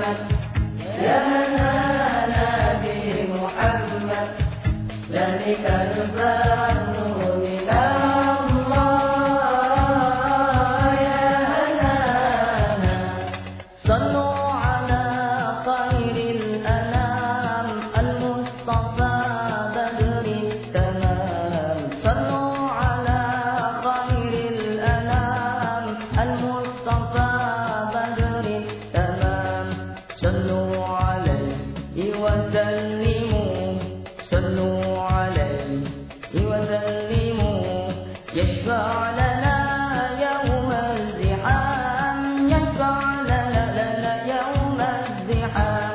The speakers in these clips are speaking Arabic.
محمد. لنا نبي محمد ذلك البر من الله. يا لنا صلوا على خير الأنام. المصطفى بدر التمام. صلوا على خير الأنام. المصطفى يوم الزحام لَنَا يوم الزحام.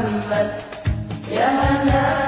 محمد يا هنادي